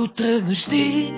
Ако тръгнеш ти,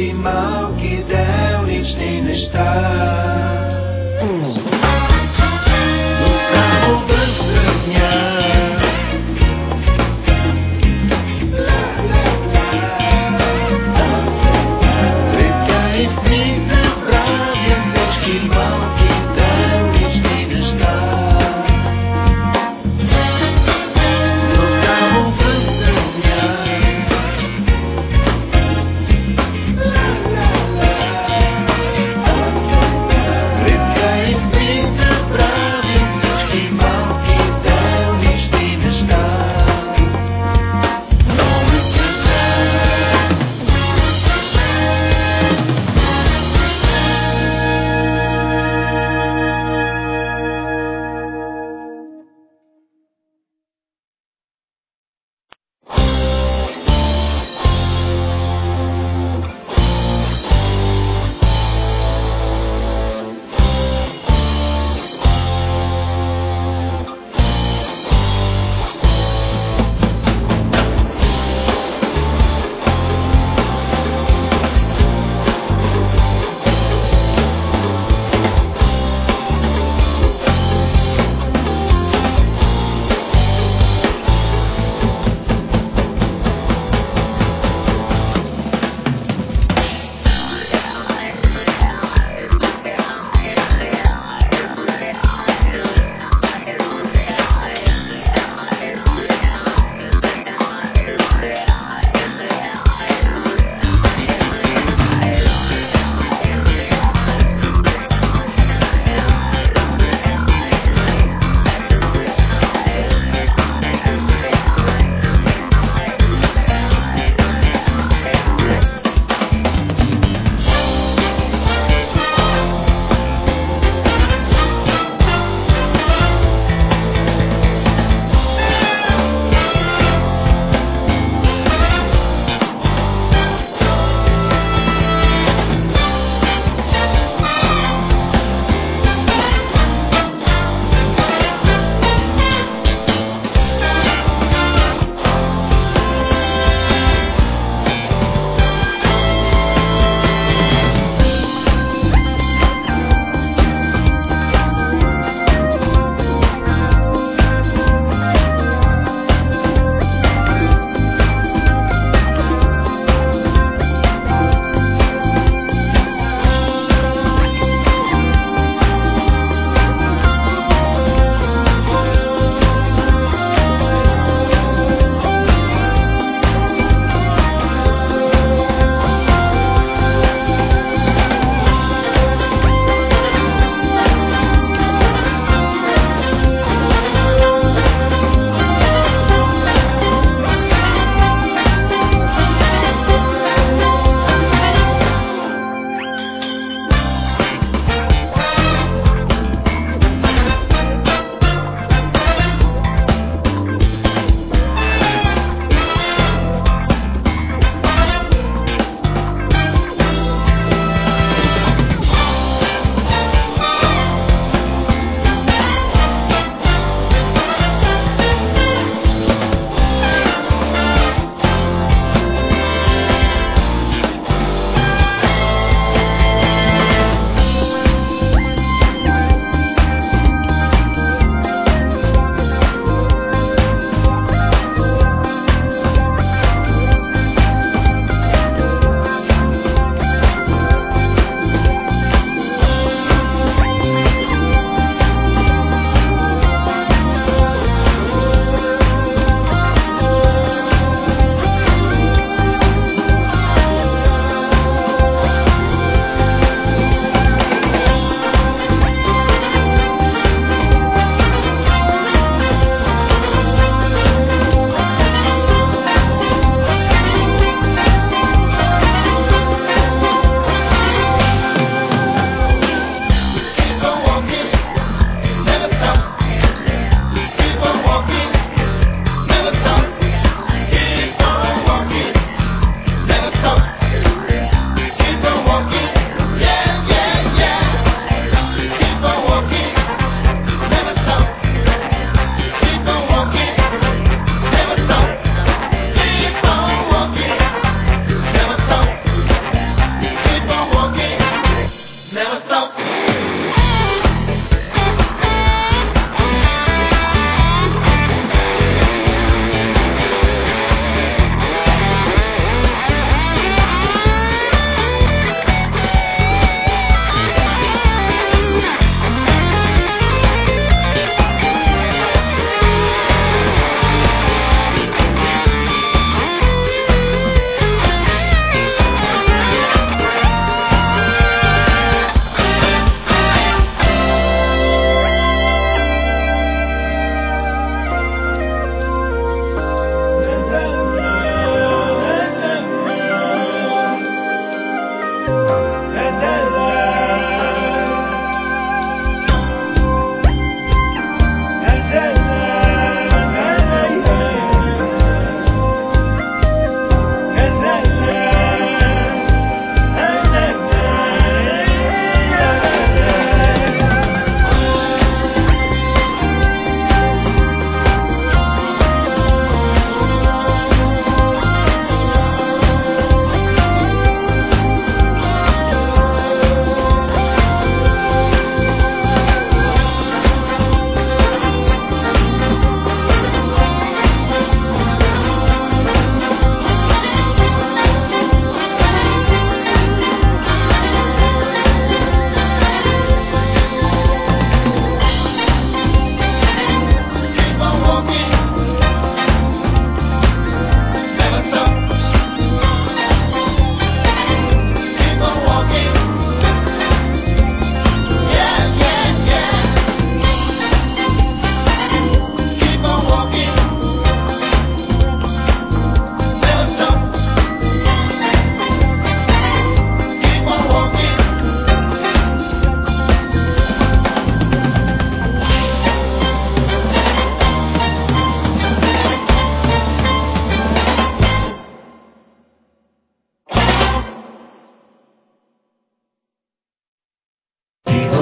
всички малки делнични неща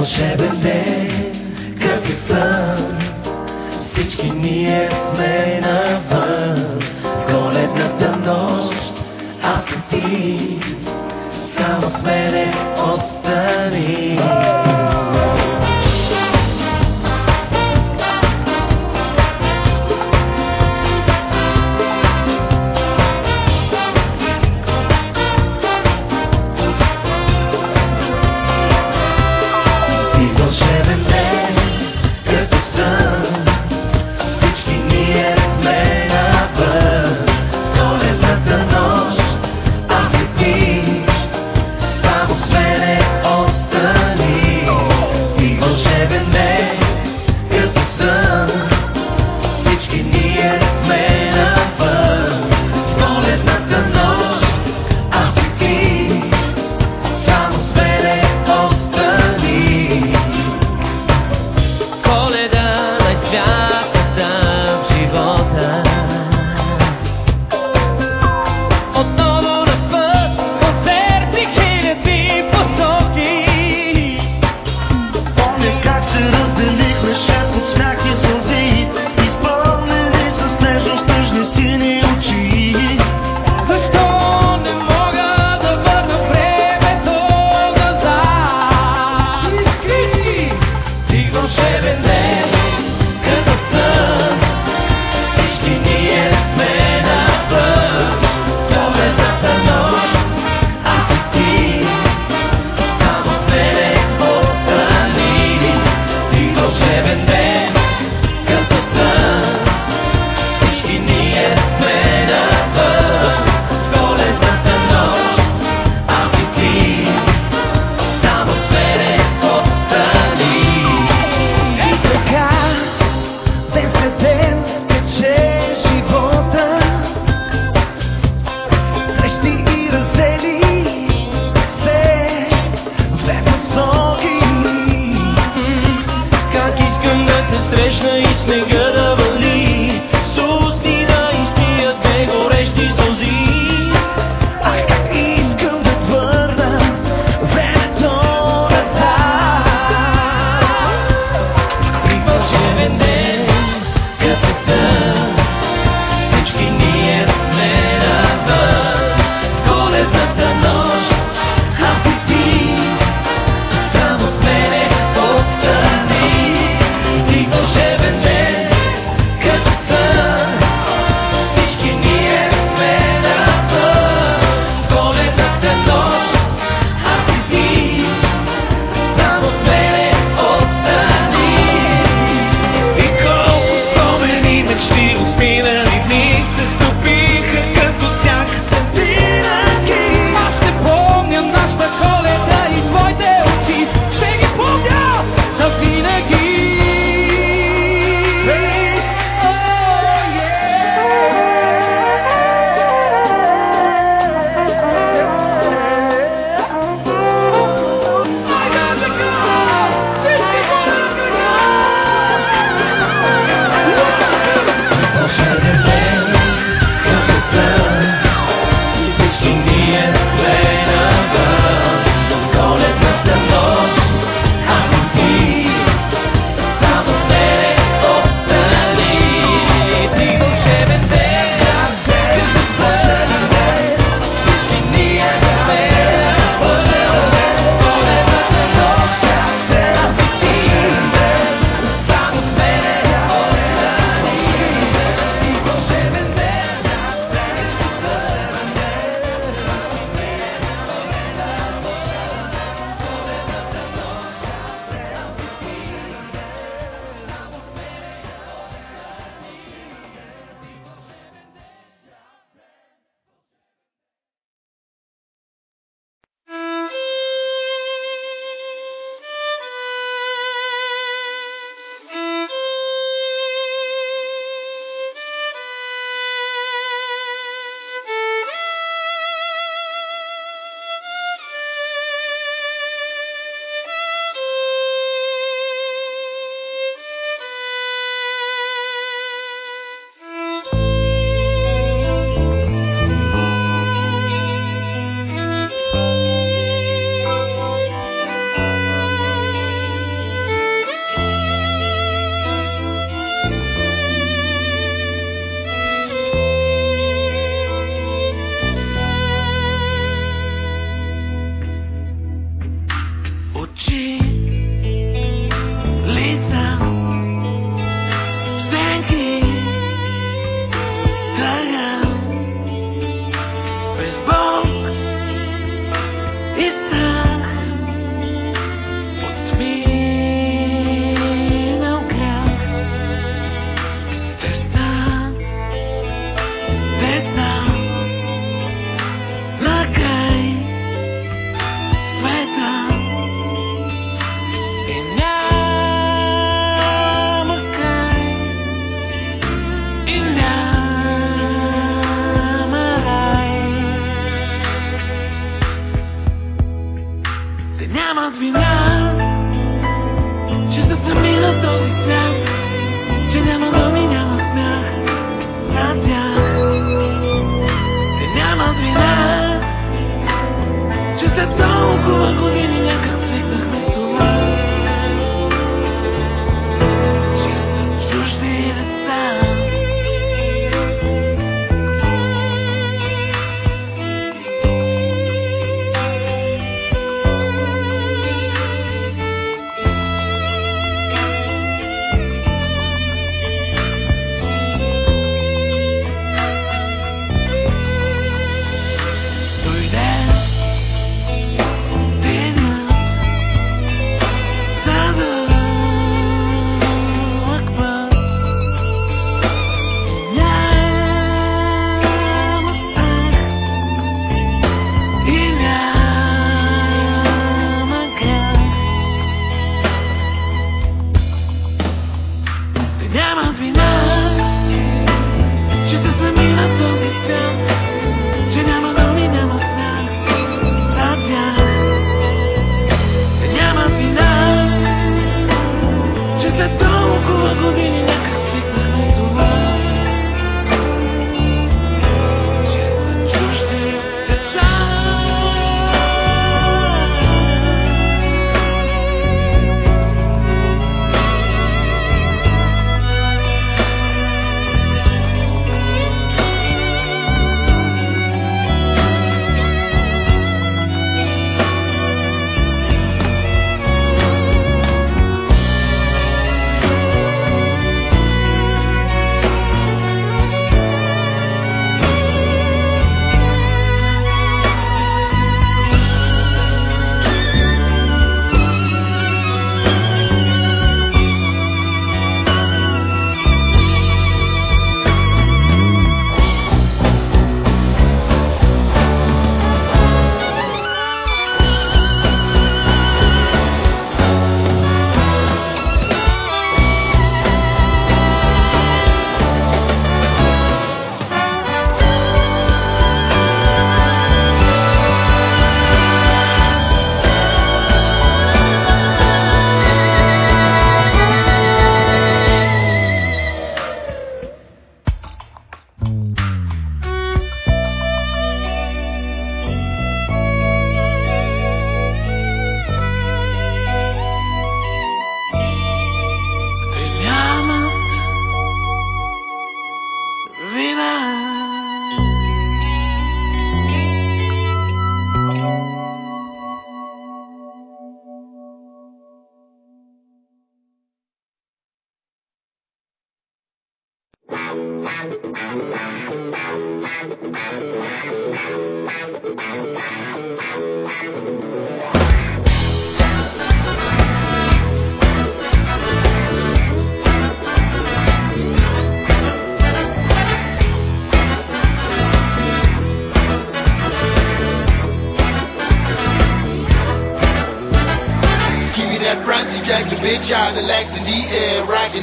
вълшебен ден, като сън. Всички ние сме навън, в коледната нощ, аз и ти, само с мене остани. И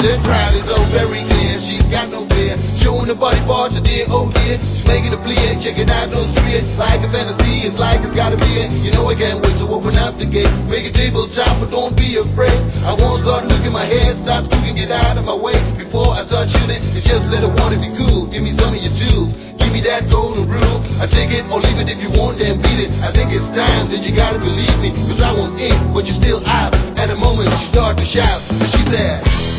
The crowd is so very near. She's got no fear. Showing the body parts, she dear, oh dear. She's making a plea, check it out, no fear. Like a fantasy, it's like it's gotta be it. You know I can't wait to open up the gate. Make a table tabletop, but don't be afraid. I won't start looking my head, stop cooking, get out of my way. Before I start shooting, and just let it want to be cool. Give me some of your jewels. Give me that golden rule. I take it or leave it if you want, then beat it. I think it's time that you gotta believe me. Cause I won't in, but you still have. At a moment, she start to shout. she's there.